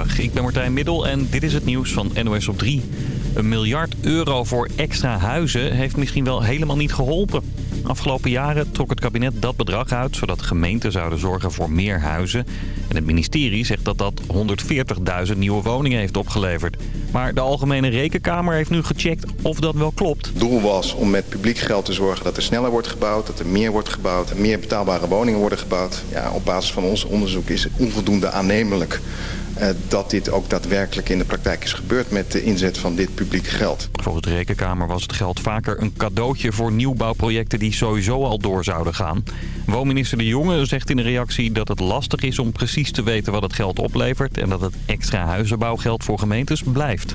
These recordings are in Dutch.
Ik ben Martijn Middel en dit is het nieuws van NOS op 3. Een miljard euro voor extra huizen heeft misschien wel helemaal niet geholpen. Afgelopen jaren trok het kabinet dat bedrag uit... zodat gemeenten zouden zorgen voor meer huizen. En het ministerie zegt dat dat 140.000 nieuwe woningen heeft opgeleverd. Maar de Algemene Rekenkamer heeft nu gecheckt of dat wel klopt. Het doel was om met publiek geld te zorgen dat er sneller wordt gebouwd... dat er meer wordt gebouwd meer betaalbare woningen worden gebouwd. Ja, op basis van ons onderzoek is het onvoldoende aannemelijk... Eh, dat dit ook daadwerkelijk in de praktijk is gebeurd met de inzet van dit publiek geld. Volgens de Rekenkamer was het geld vaker een cadeautje voor nieuwbouwprojecten die sowieso al door zouden gaan. Woonminister De Jonge zegt in een reactie dat het lastig is om precies te weten wat het geld oplevert en dat het extra huizenbouwgeld voor gemeentes blijft.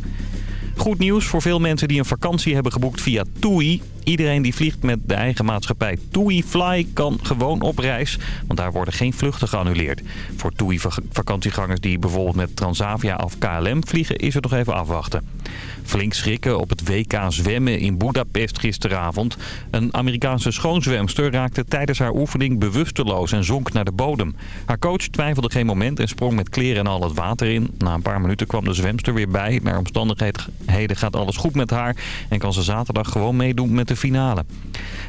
Goed nieuws voor veel mensen die een vakantie hebben geboekt via TUI. Iedereen die vliegt met de eigen maatschappij TUI Fly kan gewoon op reis. Want daar worden geen vluchten geannuleerd. Voor TUI vakantiegangers die bijvoorbeeld met Transavia of KLM vliegen is het nog even afwachten. Flink schrikken op het WK zwemmen in Budapest gisteravond. Een Amerikaanse schoonzwemster raakte tijdens haar oefening bewusteloos en zonk naar de bodem. Haar coach twijfelde geen moment en sprong met kleren en al het water in. Na een paar minuten kwam de zwemster weer bij. Naar omstandigheden gaat alles goed met haar en kan ze zaterdag gewoon meedoen met de finale.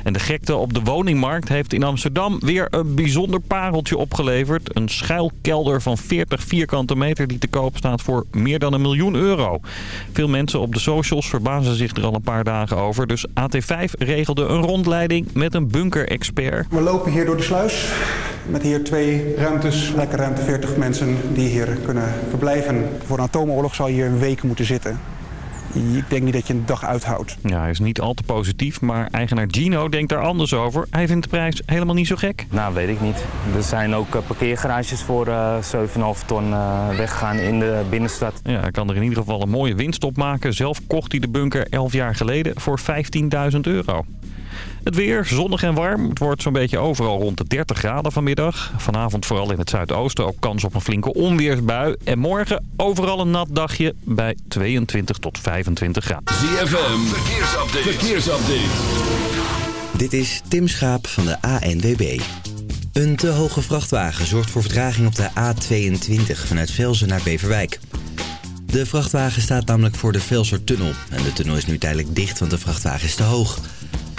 En de gekte op de woningmarkt heeft in Amsterdam weer een bijzonder pareltje opgeleverd. Een schuilkelder van 40 vierkante meter die te koop staat voor meer dan een miljoen euro. Veel mensen op de socials verbazen zich er al een paar dagen over. Dus AT5 regelde een rondleiding met een bunker-expert. We lopen hier door de sluis met hier twee ruimtes. Lekker ruimte 40 mensen die hier kunnen verblijven. Voor een atoomoorlog zal je hier een week moeten zitten ik denk niet dat je een dag uithoudt. Ja, hij is niet al te positief, maar eigenaar Gino denkt daar anders over. Hij vindt de prijs helemaal niet zo gek. Nou, weet ik niet. Er zijn ook eh, parkeergarages voor uh, eh, 7,5 ton uh, weggaan in de binnenstad. Ja, hij kan er in ieder geval een mooie winst op maken. Zelf kocht hij de bunker 11 jaar geleden voor 15.000 euro. Het weer, zonnig en warm. Het wordt zo'n beetje overal rond de 30 graden vanmiddag. Vanavond vooral in het zuidoosten ook kans op een flinke onweersbui. En morgen overal een nat dagje bij 22 tot 25 graden. ZFM, verkeersupdate. verkeersupdate. Dit is Tim Schaap van de ANWB. Een te hoge vrachtwagen zorgt voor vertraging op de A22 vanuit Velzen naar Beverwijk. De vrachtwagen staat namelijk voor de Velsertunnel. En de tunnel is nu tijdelijk dicht, want de vrachtwagen is te hoog.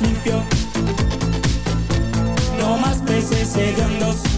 Limpio. No más peces hediondos.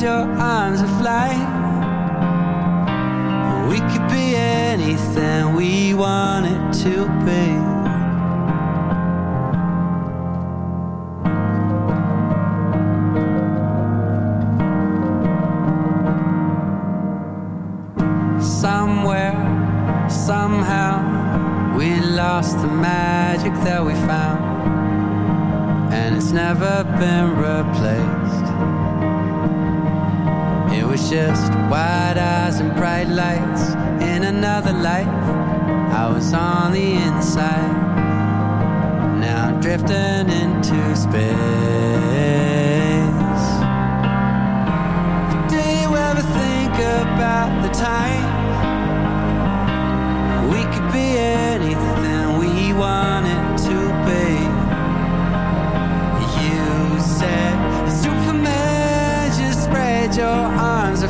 your arms and fly. We could be anything we wanted to be. somewhere, somehow, we lost the magic that we found, and it's never been replaced. Just wide eyes and bright lights in another life. I was on the inside, now I'm drifting into space. Do you ever think about the time we could be anything we wanted to be? You said, Superman, just spread your arms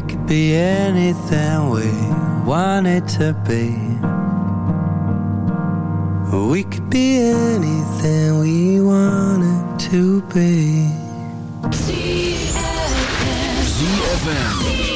We could be anything we wanted to be. We could be anything we wanted to be. ZFM.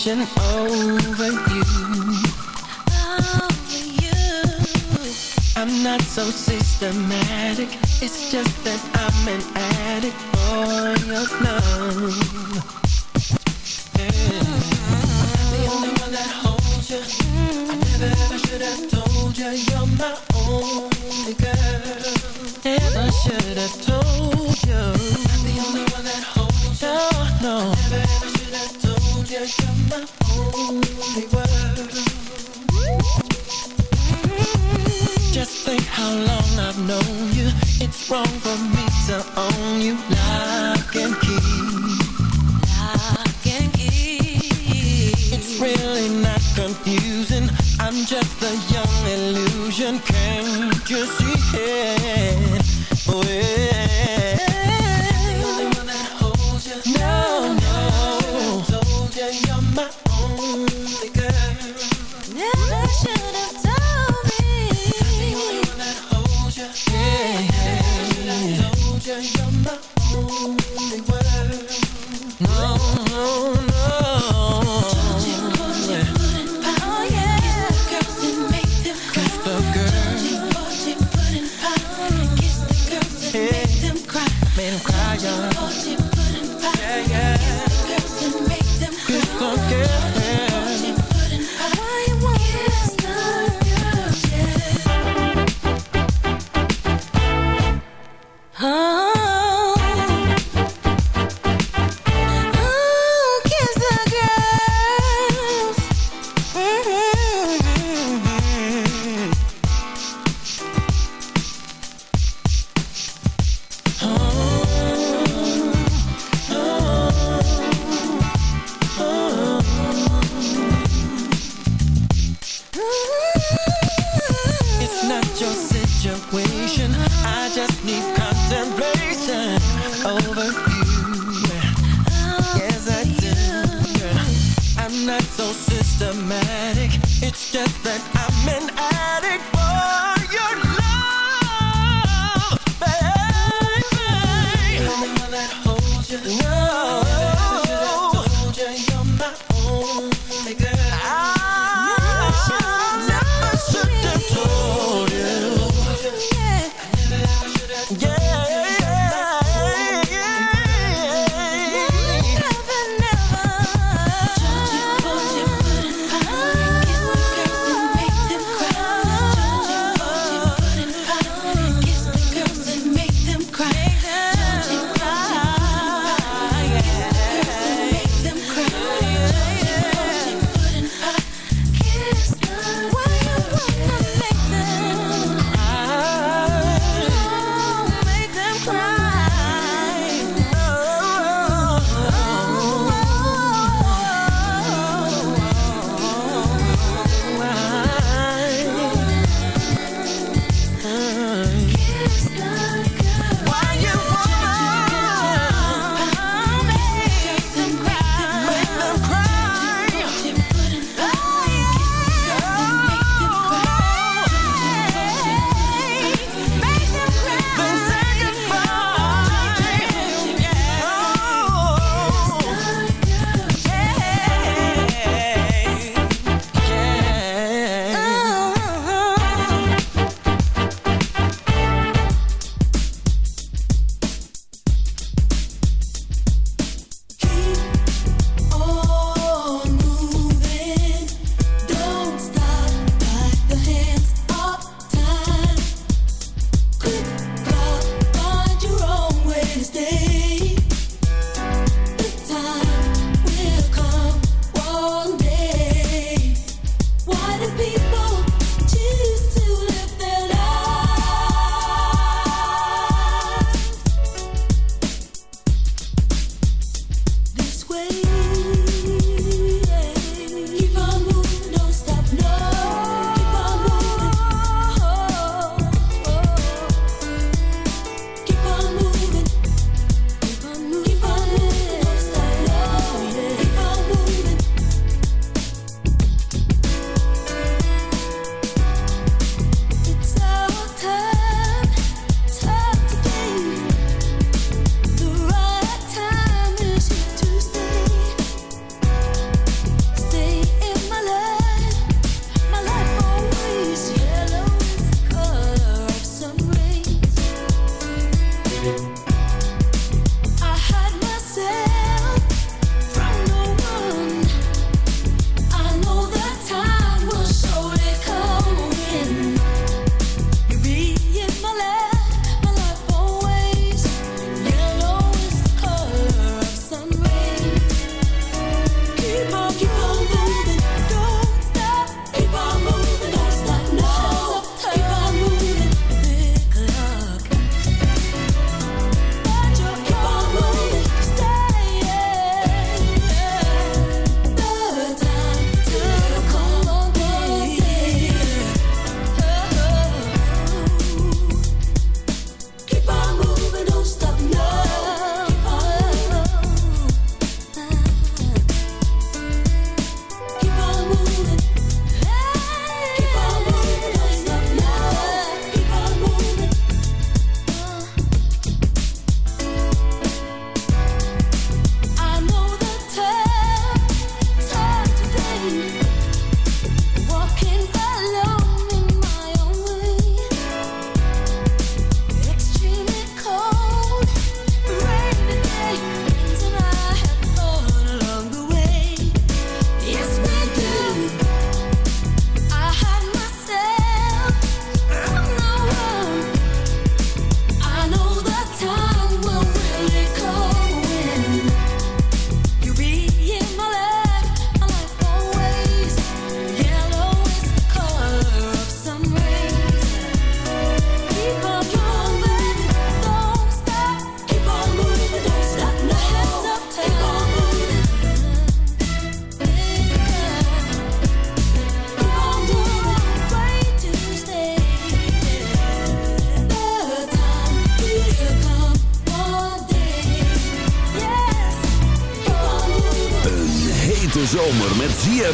obsession over you. Over you. I'm not so systematic, it's just that I'm just a young illusion, can't you see?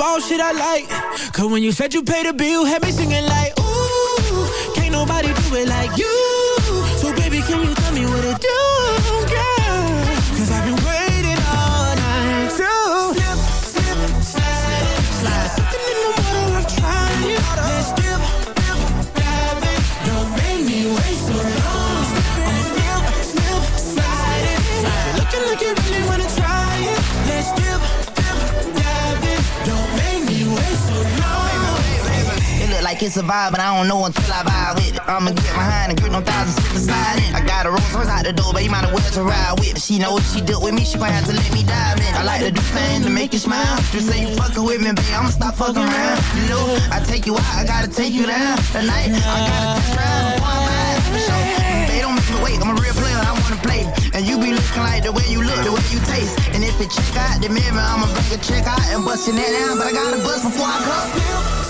up all shit I like. Cause when you said you paid the bill, had me singing like, ooh, can't nobody do it like you. A vibe, but I don't know until I vibe with it. I'ma get behind and grip no thousand slip and slide in. I got a Rolls Royce out the door, but you might as well to ride with. She know what she do with me, she gon' have to let me dive in. I like to do things to make you smile. Just say you fucking with me, babe, I'ma stop fucking around. You know, I take you out, I gotta take you down. Tonight, I gotta test drive before I ride, for sure. Don't make me wait, I'm a real player, I wanna play. And you be looking like the way you look, the way you taste. And if it check out the mirror, I'ma bring a check out and bust it down. But I gotta bust before I come.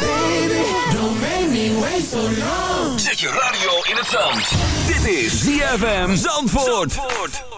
baby. Don't make me wait so long. Zet je radio in het zand. Dit is ZFM Zandvoort. Another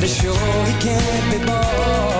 to show he can't be bought.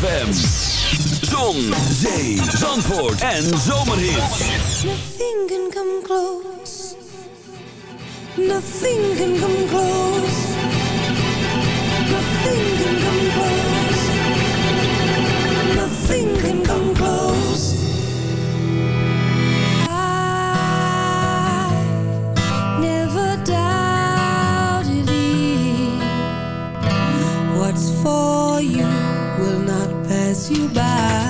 ZFM. Zon, zee, zandvoort en zomerhits. Nothing can come close. Nothing can come close. Nothing can come close. Nothing can come close. You by.